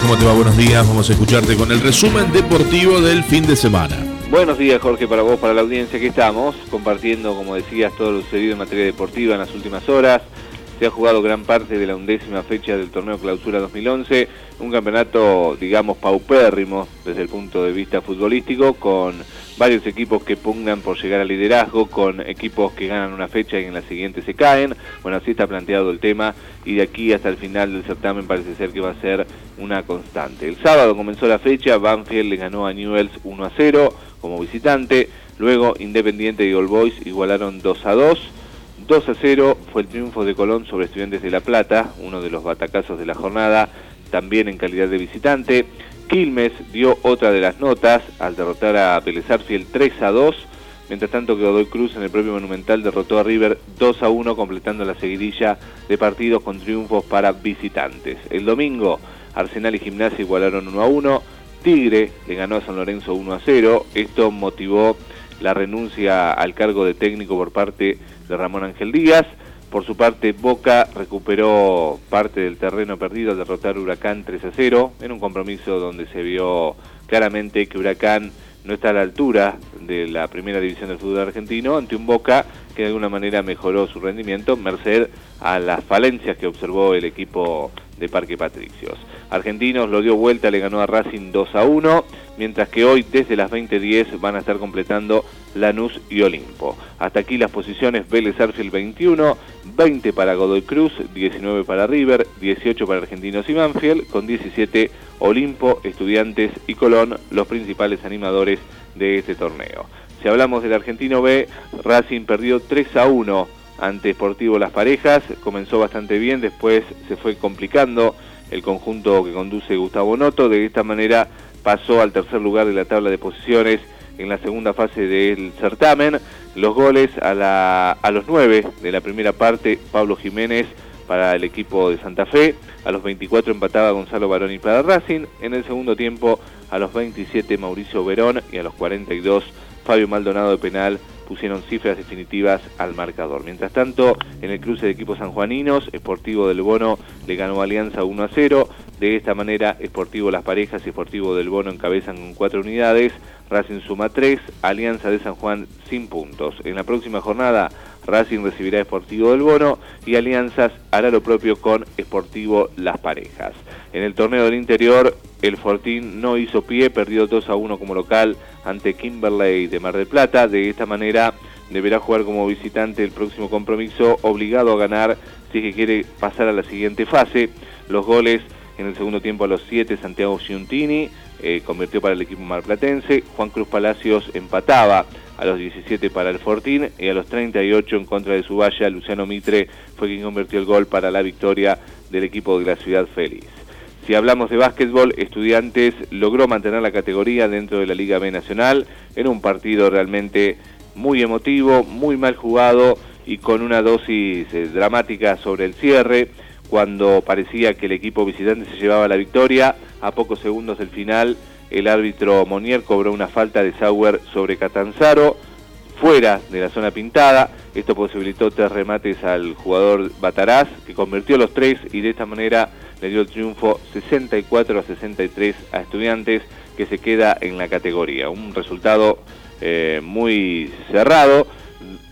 ¿cómo te va? Buenos días. Vamos a escucharte con el resumen deportivo del fin de semana. Buenos días, Jorge, para vos, para la audiencia que estamos, compartiendo, como decías, todo lo sucedido en materia deportiva en las últimas horas. Se ha jugado gran parte de la undécima fecha del torneo Clausura 2011, un campeonato, digamos, paupérrimo desde el punto de vista futbolístico, con varios equipos que pugnan por llegar al liderazgo, con equipos que ganan una fecha y en la siguiente se caen. Bueno, así está planteado el tema y de aquí hasta el final del certamen parece ser que va a ser una constante. El sábado comenzó la fecha, Banfield le ganó a Newells 1 a 0 como visitante, luego Independiente y All Boys igualaron 2 a 2. 2 a 0 fue el triunfo de Colón sobre Estudiantes de La Plata, uno de los batacazos de la jornada, también en calidad de visitante. Quilmes dio otra de las notas al derrotar a Vélez 3 a 2, mientras tanto que Godoy Cruz en el propio Monumental derrotó a River 2 a 1, completando la seguidilla de partidos con triunfos para visitantes. El domingo, Arsenal y Gimnasia igualaron 1 a 1, Tigre le ganó a San Lorenzo 1 a 0, esto motivó la renuncia al cargo de técnico por parte de Ramón Ángel Díaz, por su parte, Boca recuperó parte del terreno perdido al derrotar Huracán 3 a 0 en un compromiso donde se vio claramente que Huracán no está a la altura de la primera división del fútbol argentino ante un Boca que de alguna manera mejoró su rendimiento merced a las falencias que observó el equipo de Parque Patricios. Argentinos lo dio vuelta, le ganó a Racing 2 a 1, mientras que hoy desde las 20.10 van a estar completando Lanús y Olimpo. Hasta aquí las posiciones Vélez Arfield 21, 20 para Godoy Cruz, 19 para River, 18 para Argentinos y Banfield, con 17 Olimpo, Estudiantes y Colón, los principales animadores de este torneo. Si hablamos del Argentino B, Racing perdió 3 a 1 ante Sportivo Las Parejas, comenzó bastante bien, después se fue complicando el conjunto que conduce Gustavo Noto, de esta manera pasó al tercer lugar de la tabla de posiciones en la segunda fase del certamen. Los goles a, la, a los 9 de la primera parte, Pablo Jiménez para el equipo de Santa Fe, a los 24 empataba Gonzalo Baroni para Racing, en el segundo tiempo a los 27 Mauricio Verón. Y a los 42 Fabio Maldonado de penal pusieron cifras definitivas al marcador. Mientras tanto, en el cruce de equipos sanjuaninos, Esportivo del Bono le ganó Alianza 1 a 0. De esta manera, Esportivo Las Parejas y Esportivo del Bono encabezan con cuatro unidades. Racing suma 3, Alianza de San Juan sin puntos. En la próxima jornada, Racing recibirá Esportivo del Bono y Alianzas hará lo propio con Esportivo Las Parejas. En el torneo del interior, el Fortín no hizo pie, perdió 2 a 1 como local ante Kimberley de Mar del Plata. De esta manera deberá jugar como visitante el próximo compromiso, obligado a ganar si es que quiere pasar a la siguiente fase. Los goles en el segundo tiempo a los 7, Santiago Giuntini eh, convirtió para el equipo marplatense. Juan Cruz Palacios empataba a los 17 para el Fortín y a los 38 en contra de su valla, Luciano Mitre fue quien convirtió el gol para la victoria del equipo de la Ciudad Feliz. Si hablamos de básquetbol, Estudiantes logró mantener la categoría dentro de la Liga B Nacional en un partido realmente muy emotivo, muy mal jugado y con una dosis eh, dramática sobre el cierre, cuando parecía que el equipo visitante se llevaba la victoria, a pocos segundos del final el árbitro Monier cobró una falta de Sauer sobre Catanzaro, fuera de la zona pintada. Esto posibilitó tres remates al jugador Bataraz, que convirtió los tres y de esta manera le dio el triunfo 64 a 63 a Estudiantes, que se queda en la categoría. Un resultado eh, muy cerrado,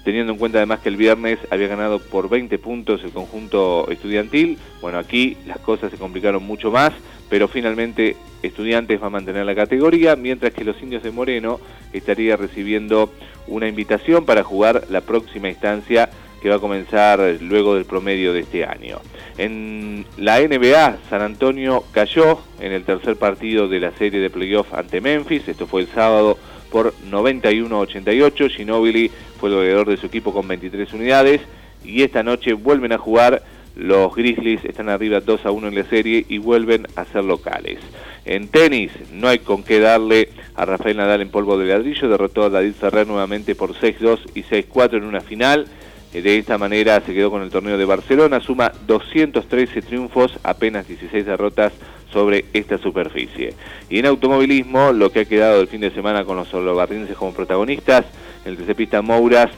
teniendo en cuenta además que el viernes había ganado por 20 puntos el conjunto estudiantil. Bueno, aquí las cosas se complicaron mucho más, pero finalmente Estudiantes va a mantener la categoría, mientras que los indios de Moreno estaría recibiendo una invitación para jugar la próxima instancia que va a comenzar luego del promedio de este año. En la NBA, San Antonio cayó en el tercer partido de la serie de playoff ante Memphis, esto fue el sábado por 91-88, Ginobili fue el goleador de su equipo con 23 unidades y esta noche vuelven a jugar los Grizzlies están arriba 2 a 1 en la serie y vuelven a ser locales. En tenis no hay con qué darle a Rafael Nadal en polvo de ladrillo, derrotó a David Ferrer nuevamente por 6-2 y 6-4 en una final. Eh, de esta manera se quedó con el torneo de Barcelona, suma 213 triunfos, apenas 16 derrotas sobre esta superficie. Y en automovilismo, lo que ha quedado el fin de semana con los solobarrienses como protagonistas, el TC Mouras,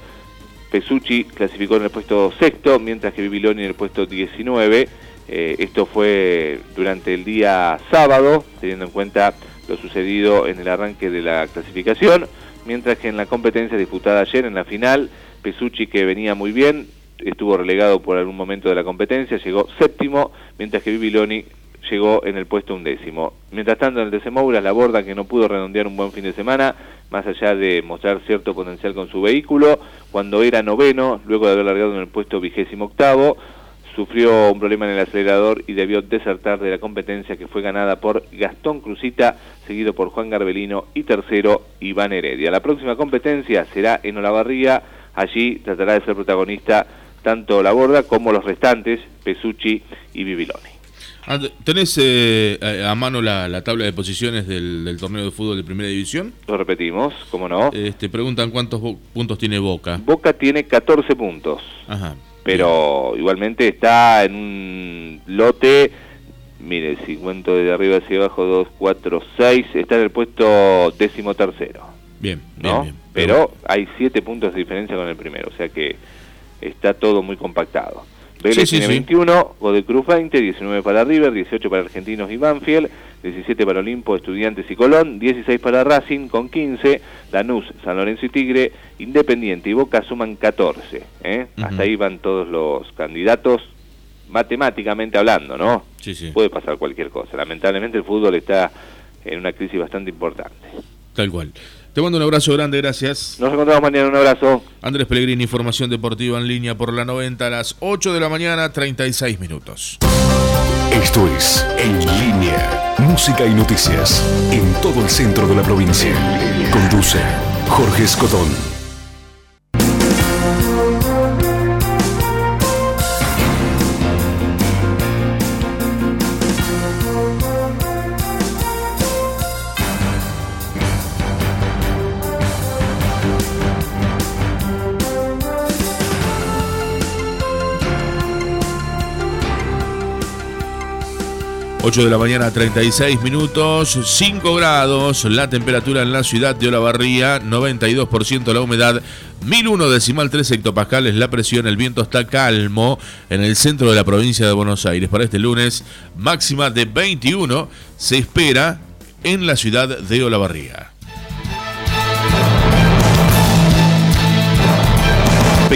Pesucci clasificó en el puesto sexto, mientras que Bibiloni en el puesto 19 Eh, esto fue durante el día sábado, teniendo en cuenta lo sucedido en el arranque de la clasificación, mientras que en la competencia disputada ayer en la final, Pesucci que venía muy bien, estuvo relegado por algún momento de la competencia, llegó séptimo, mientras que Bibiloni llegó en el puesto undécimo. Mientras tanto, en el Decemouras, la borda que no pudo redondear un buen fin de semana, más allá de mostrar cierto potencial con su vehículo, cuando era noveno, luego de haber largado en el puesto vigésimo octavo, sufrió un problema en el acelerador y debió desertar de la competencia que fue ganada por Gastón Cruzita, seguido por Juan Garbelino y tercero Iván Heredia. La próxima competencia será en Olavarría, allí tratará de ser protagonista tanto la borda como los restantes, Pesucci y Bibiloni. ¿Tenés eh, a mano la, tabla de posiciones del, torneo de fútbol de primera división? Lo repetimos, ¿cómo no? Este, preguntan cuántos puntos tiene Boca. Boca tiene 14 puntos. Ajá. Pero igualmente está en un lote, mire, si cuento de arriba hacia abajo, 2, 4, 6, está en el puesto décimo tercero. Bien, ¿no? bien, Pero hay 7 puntos de diferencia con el primero, o sea que está todo muy compactado. Vélez tiene 21, Cruz 20, 19 para River, 18 para Argentinos y Banfield, 17 para Olimpo, Estudiantes y Colón, 16 para Racing con 15, Lanús, San Lorenzo y Tigre, Independiente y Boca suman 14. ¿eh? Hasta ahí van todos los candidatos, matemáticamente hablando, ¿no? Sí, sí. Puede pasar cualquier cosa. Lamentablemente el fútbol está en una crisis bastante importante. Tal cual. Te mando un abrazo grande, gracias. Nos encontramos mañana, un abrazo. Andrés Pellegrini, información deportiva en línea por la 90 a las 8 de la mañana, 36 minutos. Esto es En Línea, música y noticias en todo el centro de la provincia. Conduce Jorge Escotón. 8 de la mañana, 36 minutos, 5 grados, la temperatura en la ciudad de Olavarría, 92% la humedad, 1001 decimal 3 hectopascales la presión, el viento está calmo en el centro de la provincia de Buenos Aires. Para este lunes, máxima de 21 se espera en la ciudad de Olavarría.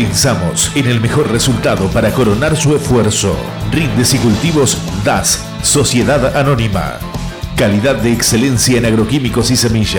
Pensamos en el mejor resultado para coronar su esfuerzo. Rindes y cultivos DAS, Sociedad Anónima. Calidad de excelencia en agroquímicos y semillas.